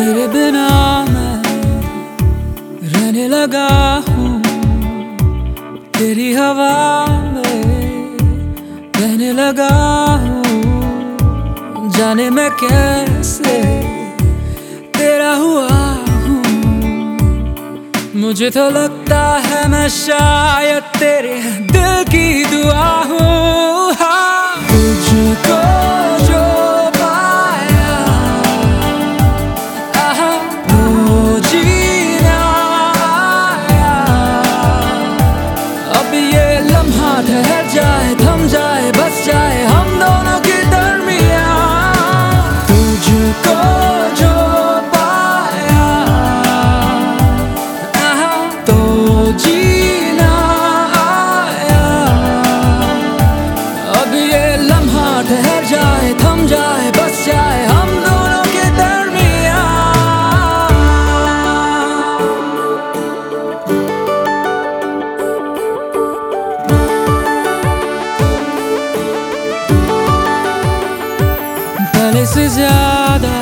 मेरे बिना मैं रहने लगा हूँ। तेरी हवा में रहने लगा हूँ। जाने मैं कैसे तेरा हुआ हूँ। मुझे तो लगता है मैं शायद तेरे दिल की दुआ हूँ। लम्हा ठहर जाए थम जाए ज़्यादा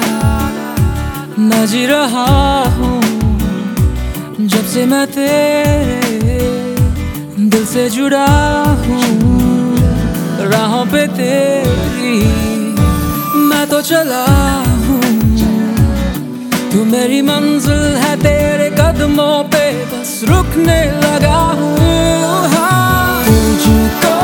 जी रहा हूँ। जब से मैं तेरे दिल से जुड़ा हूँ, राहों पे तेरी मैं तो चला हूँ। तू मेरी मंजिल है तेरे कदमों पे, बस रुकने लगा हूँ। हाँ। तुझको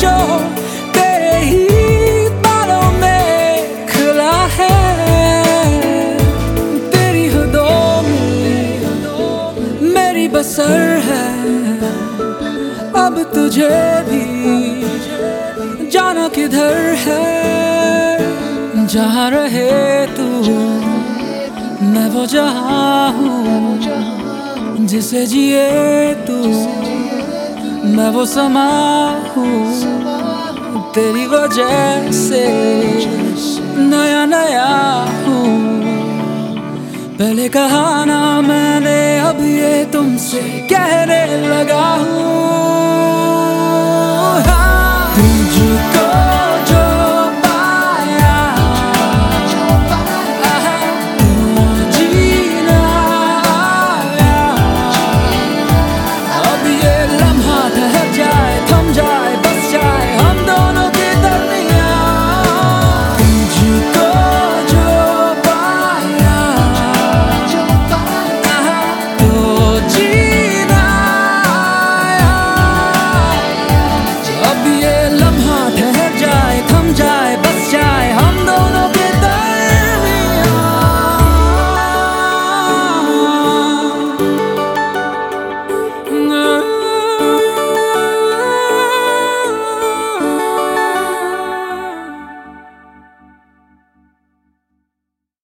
जो तेरे ही बालों में खुला है। तेरी हदों में मेरी बसर है। अब तुझे भी जाना किधर है। जहाँ रहे तू, मैं वो जहाँ हूँ जिसे जिए तू। मैं वो समा हूँ तेरी वजह से नया नया हूँ पहले कहा ना मैंने अब ये तुमसे कह लगा हूँ